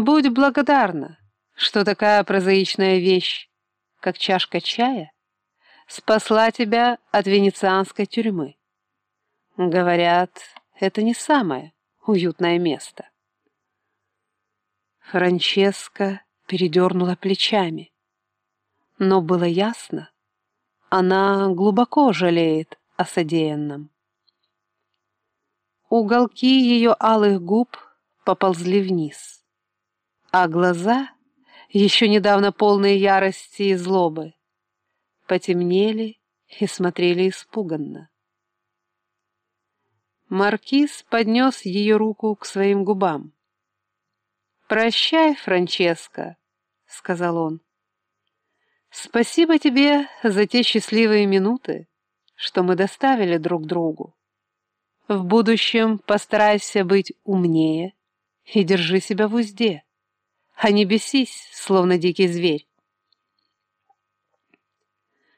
Будь благодарна, что такая прозаичная вещь, как чашка чая, спасла тебя от венецианской тюрьмы. Говорят, это не самое уютное место. Франческа передернула плечами. Но было ясно, она глубоко жалеет о содеянном. Уголки ее алых губ поползли вниз, а глаза, еще недавно полные ярости и злобы, потемнели и смотрели испуганно. Маркиз поднес ее руку к своим губам. «Прощай, Франческо», — сказал он. «Спасибо тебе за те счастливые минуты, что мы доставили друг другу. В будущем постарайся быть умнее и держи себя в узде, а не бесись, словно дикий зверь».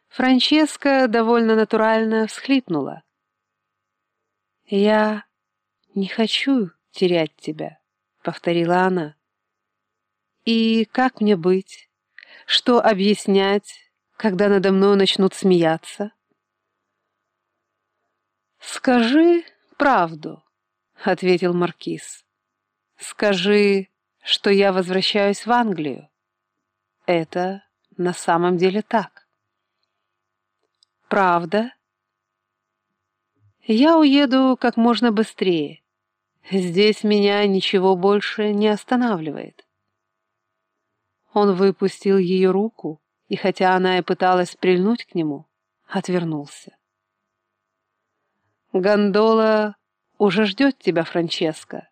Франческа довольно натурально всхлипнула. «Я не хочу терять тебя», — повторила она. «И как мне быть? Что объяснять, когда надо мной начнут смеяться?» «Скажи правду», — ответил Маркиз. «Скажи, что я возвращаюсь в Англию. Это на самом деле так». «Правда?» Я уеду как можно быстрее. Здесь меня ничего больше не останавливает. Он выпустил ее руку, и хотя она и пыталась прильнуть к нему, отвернулся. «Гондола уже ждет тебя, Франческо», —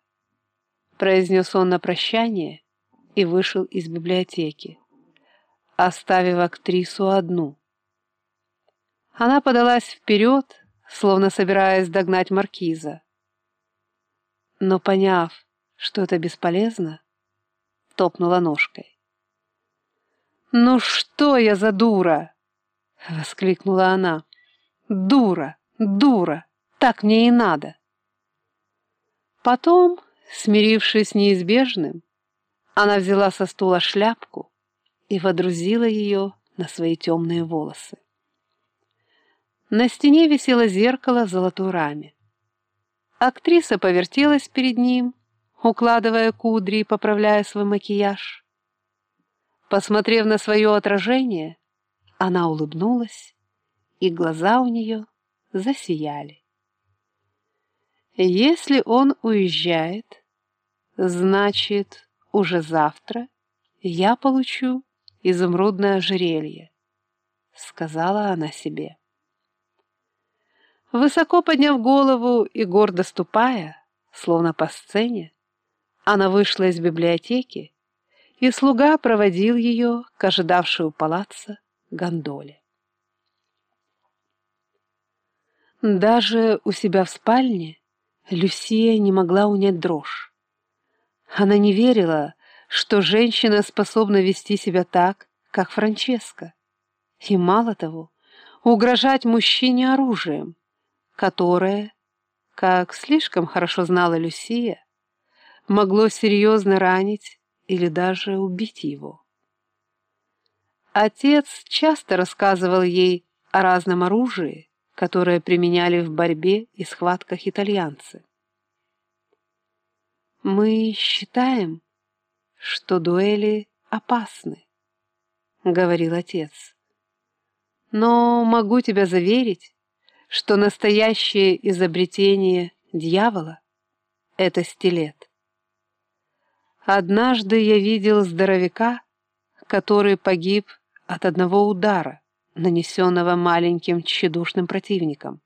произнес он на прощание и вышел из библиотеки, оставив актрису одну. Она подалась вперед, словно собираясь догнать маркиза. Но, поняв, что это бесполезно, топнула ножкой. «Ну что я за дура?» — воскликнула она. «Дура, дура, так мне и надо». Потом, смирившись с неизбежным, она взяла со стула шляпку и водрузила ее на свои темные волосы. На стене висело зеркало в золотой раме. Актриса повертелась перед ним, укладывая кудри и поправляя свой макияж. Посмотрев на свое отражение, она улыбнулась, и глаза у нее засияли. Если он уезжает, значит, уже завтра я получу изумрудное ожерелье, сказала она себе. Высоко подняв голову и гордо ступая, словно по сцене, она вышла из библиотеки, и слуга проводил ее к ожидавшей у палаца гондоле. Даже у себя в спальне Люсия не могла унять дрожь. Она не верила, что женщина способна вести себя так, как Франческа, и, мало того, угрожать мужчине оружием, которое, как слишком хорошо знала Люсия, могло серьезно ранить или даже убить его. Отец часто рассказывал ей о разном оружии, которое применяли в борьбе и схватках итальянцы. «Мы считаем, что дуэли опасны», — говорил отец. «Но могу тебя заверить, что настоящее изобретение дьявола — это стилет. Однажды я видел здоровяка, который погиб от одного удара, нанесенного маленьким тщедушным противником.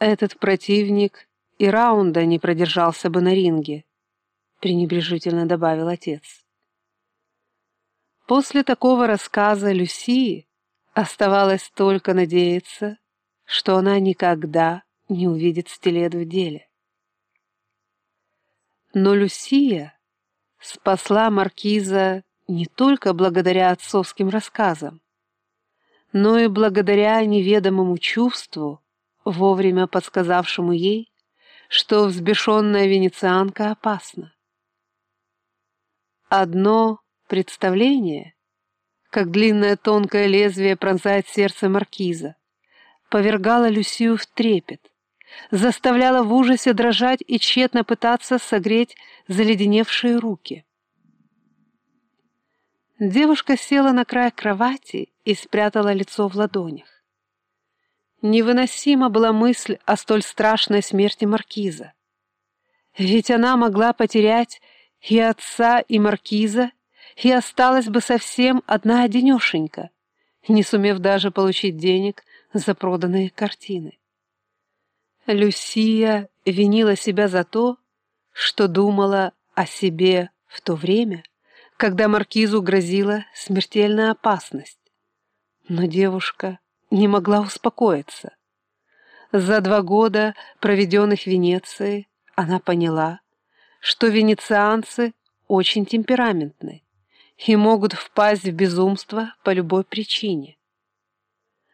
Этот противник и раунда не продержался бы на ринге, пренебрежительно добавил отец. После такого рассказа Люсии оставалось только надеяться, что она никогда не увидит стилет в деле. Но Люсия спасла маркиза не только благодаря отцовским рассказам, но и благодаря неведомому чувству, вовремя подсказавшему ей, что взбешенная венецианка опасна. Одно представление, как длинное тонкое лезвие пронзает сердце маркиза, повергало Люсию в трепет, заставляло в ужасе дрожать и тщетно пытаться согреть заледеневшие руки. Девушка села на край кровати и спрятала лицо в ладонях. Невыносима была мысль о столь страшной смерти маркиза. Ведь она могла потерять и отца, и маркиза, и осталась бы совсем одна-одинешенька, не сумев даже получить денег за проданные картины. Люсия винила себя за то, что думала о себе в то время, когда маркизу грозила смертельная опасность. Но девушка не могла успокоиться. За два года, проведенных в Венеции, она поняла, что венецианцы очень темпераментны и могут впасть в безумство по любой причине.